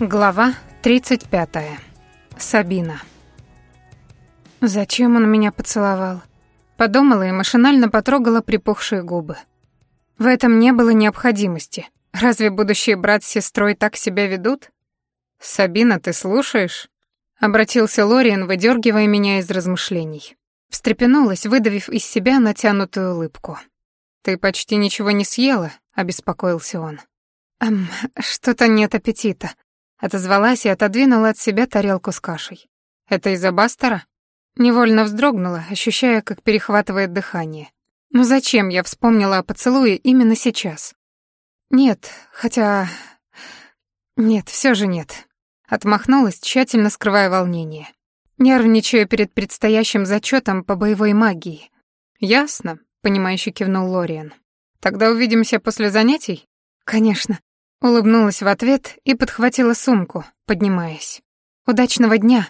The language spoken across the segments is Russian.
Глава 35. Сабина. Зачем он меня поцеловал? Подумала и машинально потрогала припухшие губы. В этом не было необходимости. Разве будущий брат с сестрой так себя ведут? «Сабина, ты слушаешь?» Обратился Лориан, выдергивая меня из размышлений. Встрепенулась, выдавив из себя натянутую улыбку. «Ты почти ничего не съела?» — обеспокоился он. «Эм, что-то нет аппетита», Отозвалась и отодвинула от себя тарелку с кашей. «Это из-за Бастера?» Невольно вздрогнула, ощущая, как перехватывает дыхание. «Ну зачем я вспомнила о поцелуе именно сейчас?» «Нет, хотя...» «Нет, все же нет». Отмахнулась, тщательно скрывая волнение. Нервничаю перед предстоящим зачетом по боевой магии. «Ясно», — понимающе кивнул Лориан. «Тогда увидимся после занятий?» «Конечно». Улыбнулась в ответ и подхватила сумку, поднимаясь. «Удачного дня!»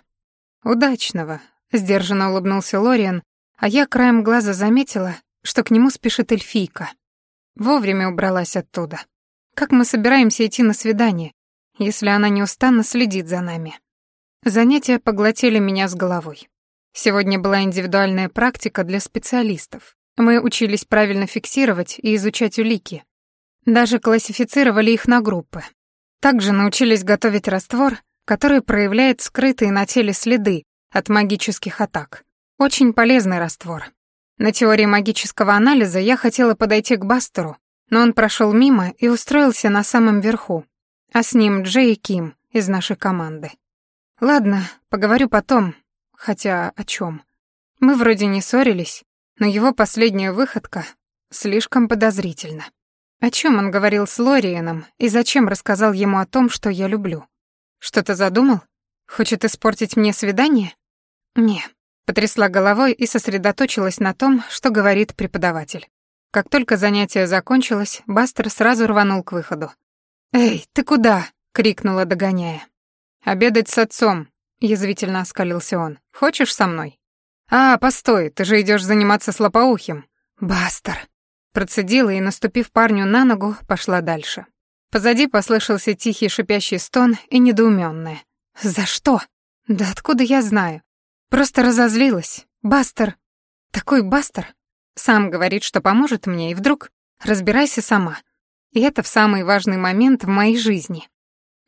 «Удачного!» — сдержанно улыбнулся Лориан, а я краем глаза заметила, что к нему спешит эльфийка. Вовремя убралась оттуда. Как мы собираемся идти на свидание, если она неустанно следит за нами? Занятия поглотили меня с головой. Сегодня была индивидуальная практика для специалистов. Мы учились правильно фиксировать и изучать улики, даже классифицировали их на группы. Также научились готовить раствор, который проявляет скрытые на теле следы от магических атак. Очень полезный раствор. На теории магического анализа я хотела подойти к Бастеру, но он прошел мимо и устроился на самом верху, а с ним Джей и Ким из нашей команды. Ладно, поговорю потом, хотя о чем. Мы вроде не ссорились, но его последняя выходка слишком подозрительна. О чем он говорил с Лориеном и зачем рассказал ему о том, что я люблю? Что-то задумал? Хочет испортить мне свидание? Не. Потрясла головой и сосредоточилась на том, что говорит преподаватель. Как только занятие закончилось, Бастер сразу рванул к выходу. «Эй, ты куда?» — крикнула, догоняя. «Обедать с отцом», — язвительно оскалился он. «Хочешь со мной?» «А, постой, ты же идешь заниматься с лопоухим». «Бастер», Процедила и, наступив парню на ногу, пошла дальше. Позади послышался тихий шипящий стон и недоуменное. «За что?» «Да откуда я знаю?» Просто разозлилась. Бастер. Такой Бастер. Сам говорит, что поможет мне, и вдруг разбирайся сама. И это в самый важный момент в моей жизни.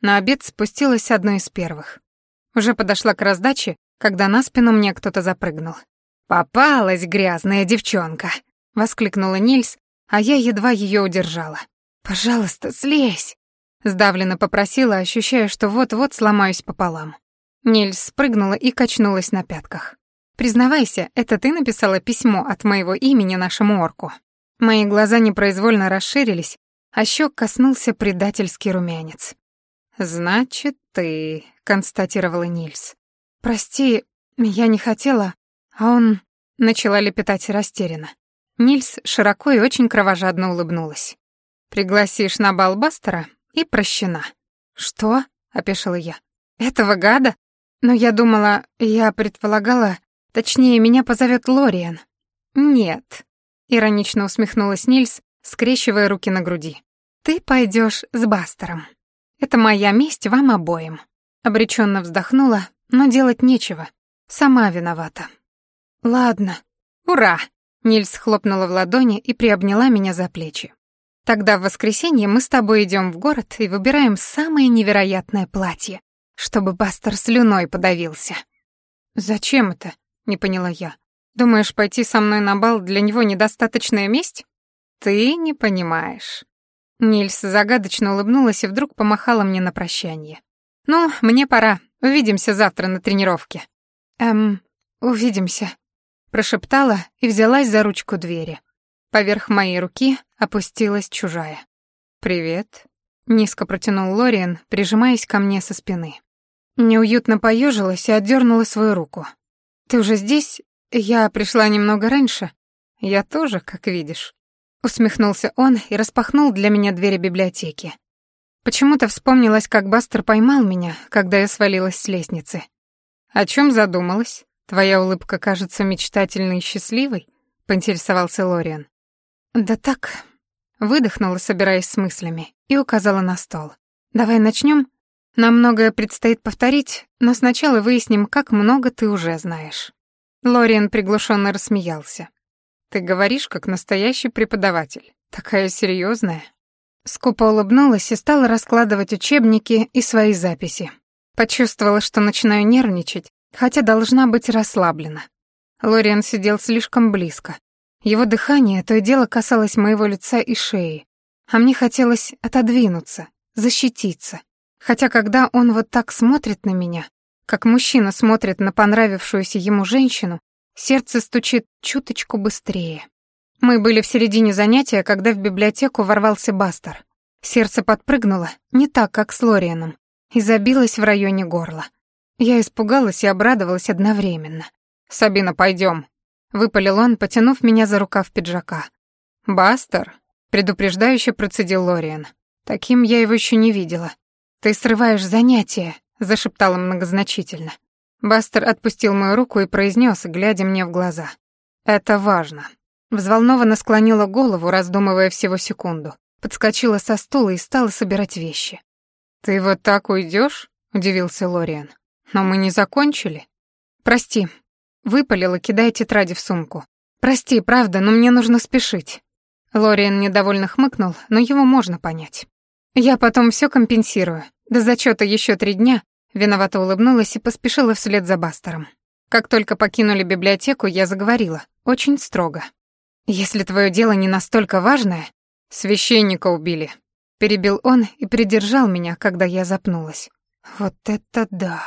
На обед спустилась одной из первых. Уже подошла к раздаче, когда на спину мне кто-то запрыгнул. «Попалась грязная девчонка!» — воскликнула Нильс, а я едва ее удержала. «Пожалуйста, слезь!» — сдавленно попросила, ощущая, что вот-вот сломаюсь пополам. Нильс спрыгнула и качнулась на пятках. «Признавайся, это ты написала письмо от моего имени нашему орку?» Мои глаза непроизвольно расширились, а щек коснулся предательский румянец. «Значит, ты», — констатировала Нильс. «Прости, я не хотела, а он...» — начала лепетать растерянно. Нильс широко и очень кровожадно улыбнулась. «Пригласишь на бал Бастера и прощена». «Что?» — опешила я. «Этого гада? Но я думала, я предполагала, точнее, меня позовет Лориан». «Нет», — иронично усмехнулась Нильс, скрещивая руки на груди. «Ты пойдешь с Бастером. Это моя месть вам обоим». Обреченно вздохнула, но делать нечего. Сама виновата. «Ладно. Ура!» Нильс хлопнула в ладони и приобняла меня за плечи. «Тогда в воскресенье мы с тобой идем в город и выбираем самое невероятное платье, чтобы Бастер слюной подавился». «Зачем это?» — не поняла я. «Думаешь, пойти со мной на бал для него недостаточная месть?» «Ты не понимаешь». Нильс загадочно улыбнулась и вдруг помахала мне на прощание. «Ну, мне пора. Увидимся завтра на тренировке». «Эм, увидимся», прошептала и взялась за ручку двери. Поверх моей руки опустилась чужая. «Привет», — низко протянул Лориан, прижимаясь ко мне со спины. Неуютно поежилась и отдернула свою руку. «Ты уже здесь? Я пришла немного раньше. Я тоже, как видишь». Усмехнулся он и распахнул для меня двери библиотеки. Почему-то вспомнилось, как Бастер поймал меня, когда я свалилась с лестницы. О чем задумалась? «Твоя улыбка кажется мечтательной и счастливой?» — поинтересовался Лориан. «Да так...» Выдохнула, собираясь с мыслями, и указала на стол. «Давай начнем. Нам многое предстоит повторить, но сначала выясним, как много ты уже знаешь». Лориан приглушенно рассмеялся. «Ты говоришь, как настоящий преподаватель. Такая серьезная. Скупо улыбнулась и стала раскладывать учебники и свои записи. Почувствовала, что начинаю нервничать, хотя должна быть расслаблена. Лориан сидел слишком близко. Его дыхание то и дело касалось моего лица и шеи, а мне хотелось отодвинуться, защититься. Хотя когда он вот так смотрит на меня, как мужчина смотрит на понравившуюся ему женщину, сердце стучит чуточку быстрее. Мы были в середине занятия, когда в библиотеку ворвался Бастер. Сердце подпрыгнуло, не так, как с Лорианом, и забилось в районе горла. Я испугалась и обрадовалась одновременно. «Сабина, пойдем, выпалил он, потянув меня за рукав пиджака. «Бастер», — предупреждающе процедил Лориан. «Таким я его еще не видела. Ты срываешь занятия», — зашептала многозначительно. Бастер отпустил мою руку и произнес, глядя мне в глаза. «Это важно». Взволнованно склонила голову, раздумывая всего секунду. Подскочила со стула и стала собирать вещи. «Ты вот так уйдешь? удивился Лориан. «Но мы не закончили?» «Прости», — выпалила, кидая тетради в сумку. «Прости, правда, но мне нужно спешить». Лориан недовольно хмыкнул, но его можно понять. «Я потом все компенсирую. До зачета еще три дня», — виновато улыбнулась и поспешила вслед за Бастером. Как только покинули библиотеку, я заговорила, очень строго. «Если твое дело не настолько важное...» «Священника убили», — перебил он и придержал меня, когда я запнулась. «Вот это да!»